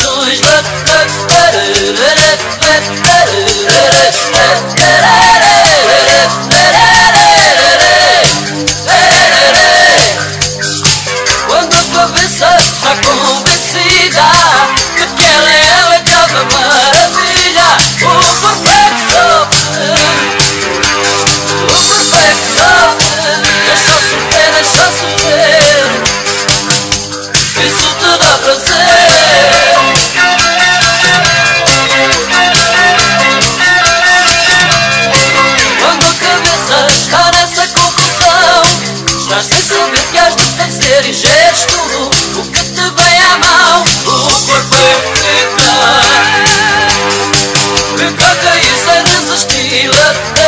soy